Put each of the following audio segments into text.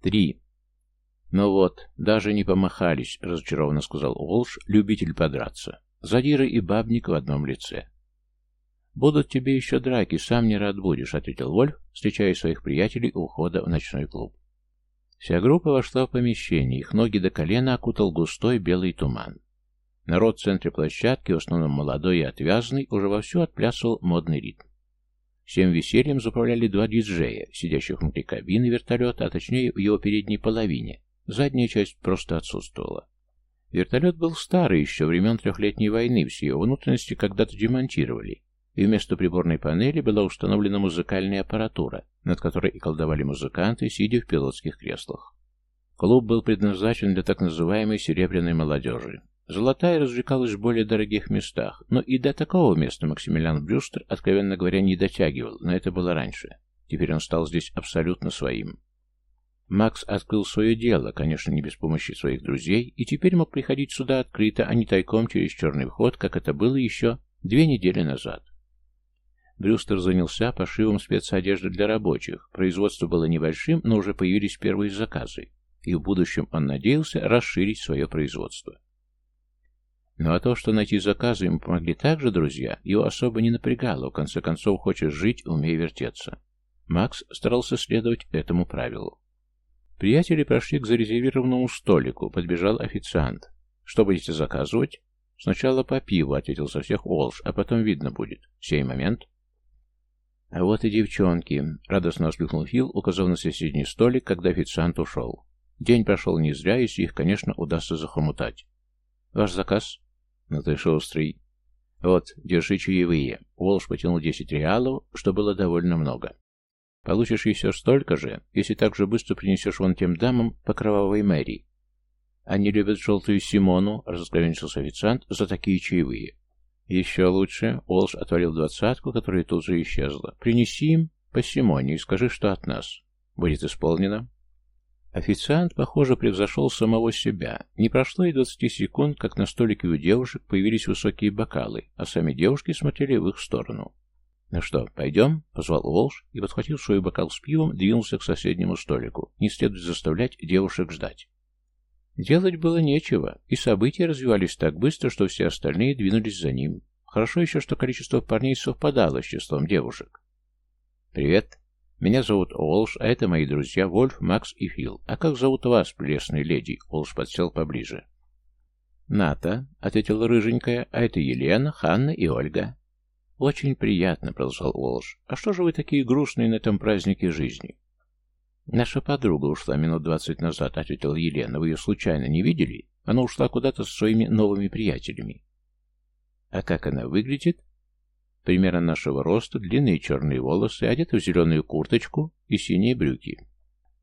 Три. Ну вот, даже не помахались, разочарованно сказал Уолш, любитель подраться. Задиры и бабник в одном лице. «Будут тебе еще драки, сам не рад будешь», — ответил Вольф, встречая своих приятелей у ухода в ночной клуб. Вся группа вошла в помещение, их ноги до колена окутал густой белый туман. Народ в центре площадки, в основном молодой и отвязный, уже вовсю отплясывал модный ритм. Всем весельем заправляли два диджея, сидящих внутри кабины вертолета, а точнее в его передней половине. Задняя часть просто отсутствовала. Вертолет был старый, еще времен трехлетней войны, все его внутренности когда-то демонтировали, и вместо приборной панели была установлена музыкальная аппаратура, над которой и колдовали музыканты, сидя в пилотских креслах. Клуб был предназначен для так называемой «серебряной молодежи». Золотая развлекалась в более дорогих местах, но и до такого места Максимилиан Брюстер, откровенно говоря, не дотягивал, но это было раньше. Теперь он стал здесь абсолютно своим. Макс открыл свое дело, конечно, не без помощи своих друзей, и теперь мог приходить сюда открыто, а не тайком через черный вход, как это было еще две недели назад. Брюстер занялся пошивом спецодежды для рабочих. Производство было небольшим, но уже появились первые заказы, и в будущем он надеялся расширить свое производство. Ну а то, что найти заказы ему помогли также друзья, его особо не напрягало, в конце концов хочешь жить, умей вертеться. Макс старался следовать этому правилу. Приятели прошли к зарезервированному столику, подбежал официант. «Что будете заказывать?» «Сначала по пиву», — ответил со всех Олш, «а потом видно будет. Сей момент». «А вот и девчонки», — радостно воскликнул Фил, указав на соседний столик, когда официант ушел. День прошел не зря, если их, конечно, удастся захомутать. «Ваш заказ?» «Ну ты шустрый». «Вот, держи чаевые». Уолш потянул десять реалов, что было довольно много. Получишь еще столько же, если так же быстро принесешь вон тем дамам по кровавой мэрии. Они любят желтую Симону, разграничился официант, за такие чаевые. Еще лучше, Уолш отворил двадцатку, которая тут же исчезла. Принеси им по Симоне и скажи, что от нас. Будет исполнено. Официант, похоже, превзошел самого себя. Не прошло и двадцати секунд, как на столике у девушек появились высокие бокалы, а сами девушки смотрели в их сторону. «Ну что, пойдем?» — позвал Уолш и, подхватив свой бокал с пивом, двинулся к соседнему столику. Не следует заставлять девушек ждать. Делать было нечего, и события развивались так быстро, что все остальные двинулись за ним. Хорошо еще, что количество парней совпадало с числом девушек. «Привет. Меня зовут Уолш, а это мои друзья Вольф, Макс и Фил. А как зовут вас, прелестные леди?» Уолш подсел поближе. «Ната», — ответила рыженькая, — «а это Елена, Ханна и Ольга». «Очень приятно», — продолжал Уолш. «А что же вы такие грустные на этом празднике жизни?» «Наша подруга ушла минут двадцать назад», — ответила Елена. «Вы ее случайно не видели? Она ушла куда-то со своими новыми приятелями». «А как она выглядит?» «Примерно нашего роста, длинные черные волосы, одета в зеленую курточку и синие брюки».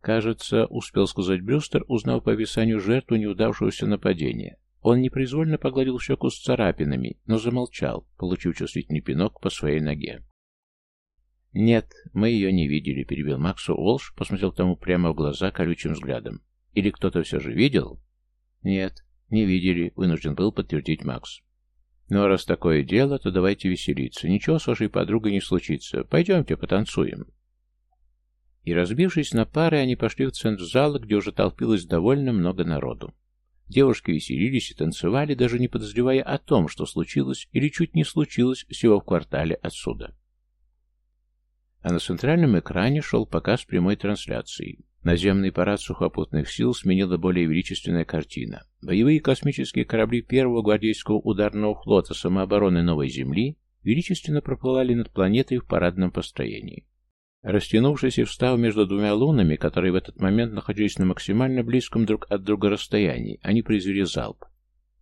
Кажется, успел сказать Брюстер, узнав по описанию жертву неудавшегося нападения. Он непроизвольно погладил щеку с царапинами, но замолчал, получив чувствительный пинок по своей ноге. «Нет, мы ее не видели», — перебил Максу Уолш, посмотрел тому прямо в глаза колючим взглядом. «Или кто-то все же видел?» «Нет, не видели», — вынужден был подтвердить Макс. «Ну, а раз такое дело, то давайте веселиться. Ничего с вашей подругой не случится. Пойдемте потанцуем». И разбившись на пары, они пошли в центр зала, где уже толпилось довольно много народу. Девушки веселились и танцевали, даже не подозревая о том, что случилось или чуть не случилось всего в квартале отсюда. А на центральном экране шел показ прямой трансляции. Наземный парад сухопутных сил сменила более величественная картина. Боевые космические корабли первого гвардейского ударного флота самообороны Новой Земли величественно проплывали над планетой в парадном построении. Растянувшись и встав между двумя лунами, которые в этот момент находились на максимально близком друг от друга расстоянии, они произвели залп.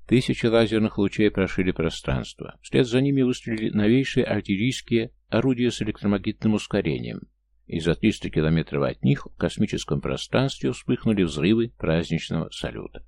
Тысячи лазерных лучей прошили пространство. Вслед за ними выстрелили новейшие артиллерийские орудия с электромагнитным ускорением. И за 300 километров от них в космическом пространстве вспыхнули взрывы праздничного салюта.